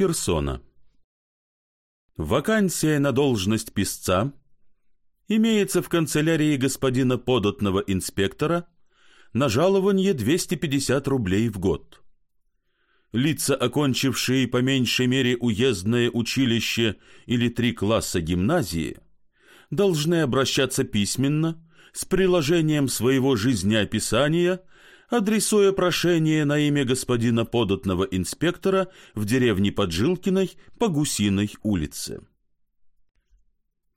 Персона. Вакансия на должность писца имеется в канцелярии господина податного инспектора на жалование 250 рублей в год. Лица, окончившие по меньшей мере уездное училище или три класса гимназии, должны обращаться письменно с приложением своего жизнеописания, адресуя прошение на имя господина податного инспектора в деревне Поджилкиной по Гусиной улице.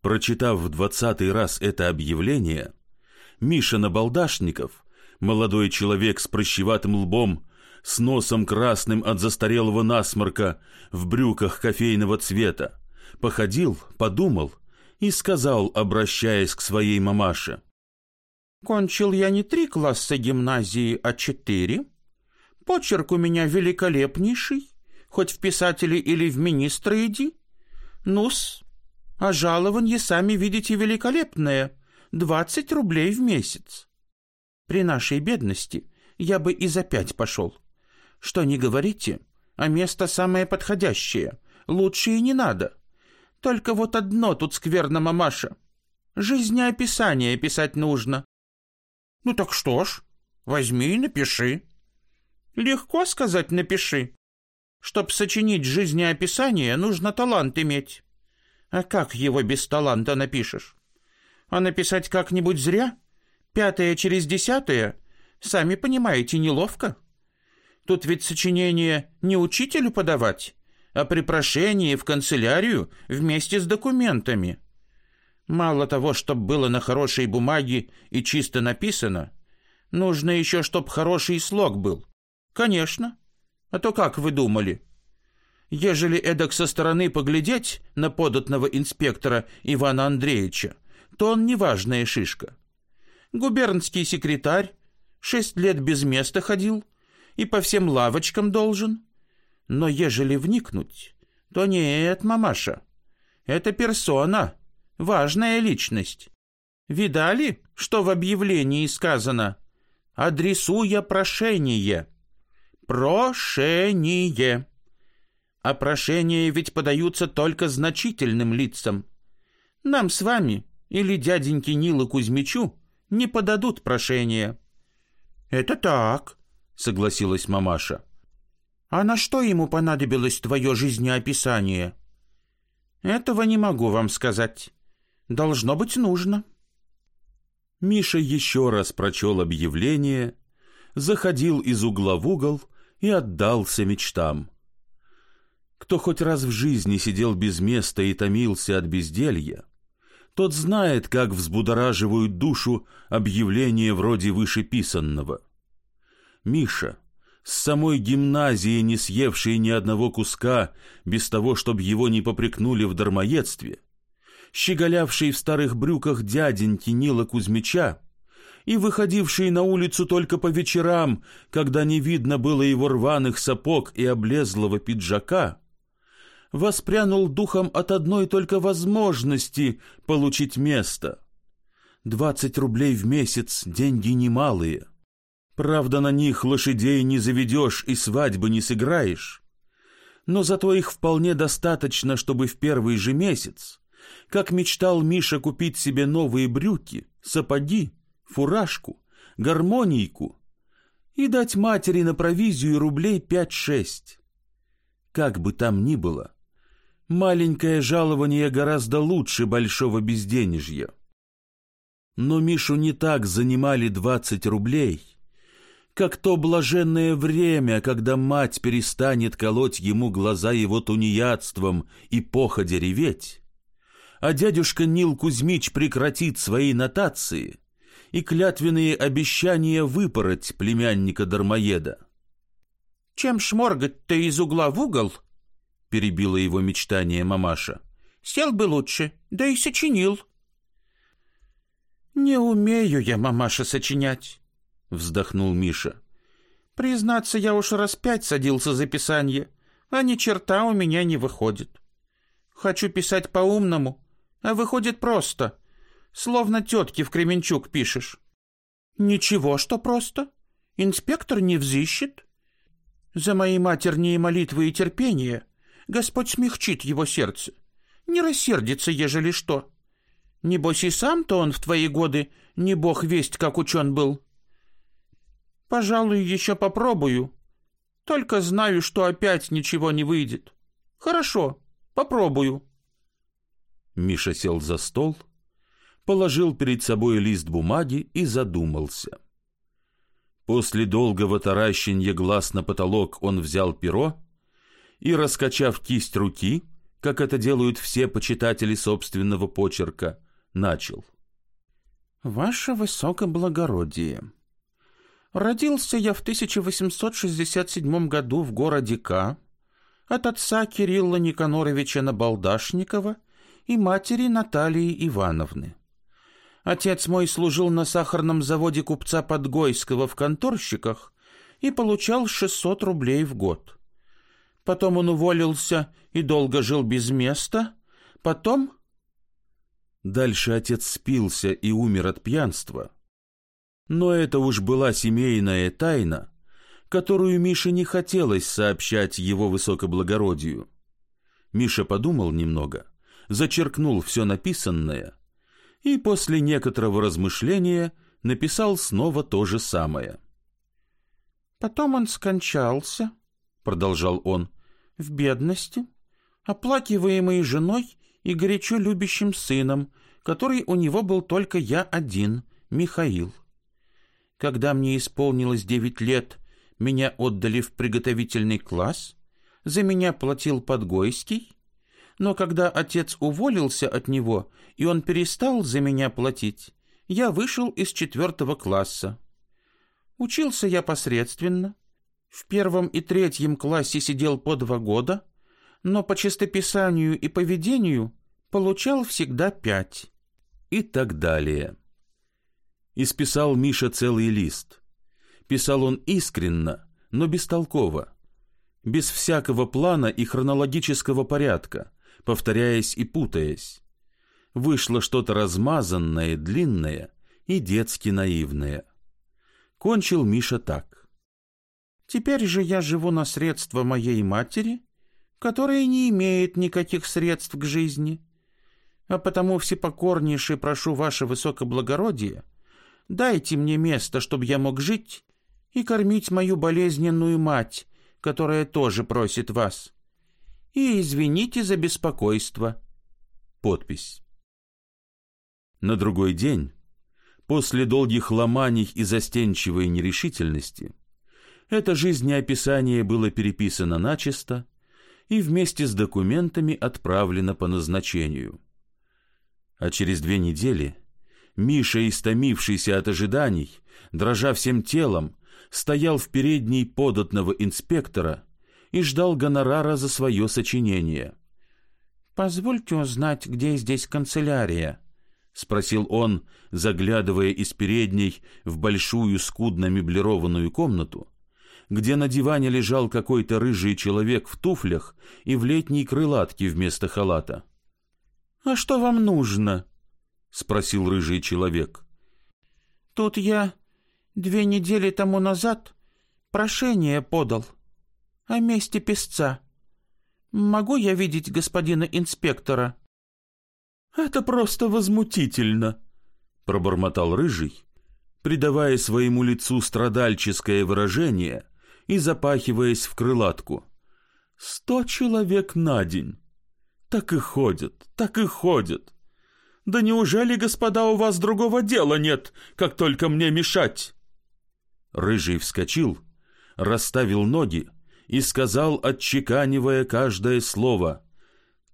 Прочитав в двадцатый раз это объявление, Миша Набалдашников, молодой человек с прыщеватым лбом, с носом красным от застарелого насморка, в брюках кофейного цвета, походил, подумал и сказал, обращаясь к своей мамаше. «Кончил я не три класса гимназии, а четыре. Почерк у меня великолепнейший, хоть в писатели или в министры иди. Ну-с, а жалование, сами видите, великолепное — двадцать рублей в месяц. При нашей бедности я бы и за пять пошел. Что не говорите, а место самое подходящее, лучше и не надо. Только вот одно тут скверно, мамаша. Жизнеописание писать нужно. Ну так что ж, возьми и напиши. Легко сказать «напиши». Чтоб сочинить жизнеописание, нужно талант иметь. А как его без таланта напишешь? А написать как-нибудь зря? Пятое через десятое? Сами понимаете, неловко. Тут ведь сочинение не учителю подавать, а при прошении в канцелярию вместе с документами. Мало того, чтоб было на хорошей бумаге и чисто написано, нужно еще, чтоб хороший слог был. Конечно. А то как вы думали? Ежели эдак со стороны поглядеть на податного инспектора Ивана Андреевича, то он неважная шишка. Губернский секретарь, шесть лет без места ходил и по всем лавочкам должен. Но ежели вникнуть, то нет, мамаша, это персона, важная личность. Видали, что в объявлении сказано? Адресуя прошение. Прошение а прошения ведь подаются только значительным лицам. Нам с вами или дяденьке Нилу Кузьмичу не подадут прошения». «Это так», — согласилась мамаша. «А на что ему понадобилось твое жизнеописание?» «Этого не могу вам сказать. Должно быть нужно». Миша еще раз прочел объявление, заходил из угла в угол и отдался мечтам. Кто хоть раз в жизни сидел без места и томился от безделья, тот знает, как взбудораживают душу объявления вроде вышеписанного. Миша, с самой гимназии не съевший ни одного куска, без того, чтобы его не попрекнули в дармоедстве, щеголявший в старых брюках дяденьки Нила Кузьмича и выходивший на улицу только по вечерам, когда не видно было его рваных сапог и облезлого пиджака, воспрянул духом от одной только возможности получить место. Двадцать рублей в месяц — деньги немалые. Правда, на них лошадей не заведешь и свадьбы не сыграешь. Но зато их вполне достаточно, чтобы в первый же месяц, как мечтал Миша купить себе новые брюки, сапоги, фуражку, гармонийку и дать матери на провизию рублей пять-шесть. Как бы там ни было, Маленькое жалование гораздо лучше большого безденежья. Но Мишу не так занимали двадцать рублей, как то блаженное время, когда мать перестанет колоть ему глаза его тунеядством и походя реветь, а дядюшка Нил Кузьмич прекратит свои нотации и клятвенные обещания выпороть племянника Дармоеда. «Чем шморгать-то из угла в угол?» перебила его мечтание мамаша. Сел бы лучше, да и сочинил. Не умею я, мамаша, сочинять, вздохнул Миша. Признаться, я уж раз пять садился за писание, а ни черта у меня не выходит. Хочу писать по-умному, а выходит просто, словно тетки в Кременчук пишешь. Ничего, что просто. Инспектор не взыщет. За мои матерние молитвы и терпение Господь смягчит его сердце, не рассердится, ежели что. Небось и сам-то он в твои годы не бог весть, как учен был. Пожалуй, еще попробую, только знаю, что опять ничего не выйдет. Хорошо, попробую. Миша сел за стол, положил перед собой лист бумаги и задумался. После долгого таращенья глаз на потолок он взял перо и, раскачав кисть руки, как это делают все почитатели собственного почерка, начал. «Ваше высокоблагородие, родился я в 1867 году в городе К. от отца Кирилла Никаноровича Набалдашникова и матери Натальи Ивановны. Отец мой служил на сахарном заводе купца Подгойского в конторщиках и получал 600 рублей в год. Потом он уволился и долго жил без места. Потом... Дальше отец спился и умер от пьянства. Но это уж была семейная тайна, которую Мише не хотелось сообщать его высокоблагородию. Миша подумал немного, зачеркнул все написанное — и после некоторого размышления написал снова то же самое. «Потом он скончался», — продолжал он, — «в бедности, оплакиваемый женой и горячо любящим сыном, который у него был только я один, Михаил. Когда мне исполнилось девять лет, меня отдали в приготовительный класс, за меня платил Подгойский, но когда отец уволился от него, и он перестал за меня платить, я вышел из четвертого класса. Учился я посредственно. В первом и третьем классе сидел по два года, но по чистописанию и поведению получал всегда пять. И так далее. Исписал Миша целый лист. Писал он искренно, но бестолково, без всякого плана и хронологического порядка, повторяясь и путаясь. Вышло что-то размазанное, длинное и детски наивное. Кончил Миша так. «Теперь же я живу на средства моей матери, которая не имеет никаких средств к жизни, а потому всепокорнейше прошу ваше высокоблагородие, дайте мне место, чтобы я мог жить и кормить мою болезненную мать, которая тоже просит вас и извините за беспокойство. Подпись. На другой день, после долгих ломаний и застенчивой нерешительности, это жизнеописание было переписано начисто и вместе с документами отправлено по назначению. А через две недели Миша, истомившийся от ожиданий, дрожа всем телом, стоял в передней податного инспектора и ждал гонорара за свое сочинение. «Позвольте узнать, где здесь канцелярия?» — спросил он, заглядывая из передней в большую скудно меблированную комнату, где на диване лежал какой-то рыжий человек в туфлях и в летней крылатке вместо халата. «А что вам нужно?» — спросил рыжий человек. «Тут я две недели тому назад прошение подал» о месте песца. Могу я видеть господина инспектора?» «Это просто возмутительно», — пробормотал Рыжий, придавая своему лицу страдальческое выражение и запахиваясь в крылатку. «Сто человек на день. Так и ходят, так и ходят. Да неужели, господа, у вас другого дела нет, как только мне мешать?» Рыжий вскочил, расставил ноги, и сказал, отчеканивая каждое слово,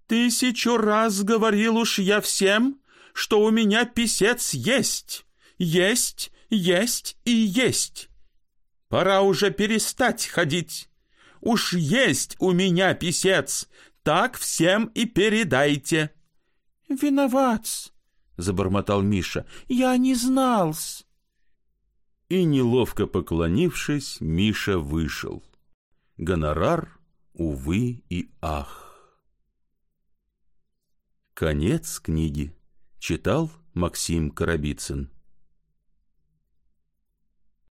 «Тысячу раз говорил уж я всем, что у меня писец есть, есть, есть и есть. Пора уже перестать ходить. Уж есть у меня писец, так всем и передайте». «Виноват, забормотал Миша, — «я не знал-с». И, неловко поклонившись, Миша вышел. Гонорар, увы и ах. Конец книги. Читал Максим Коробицын.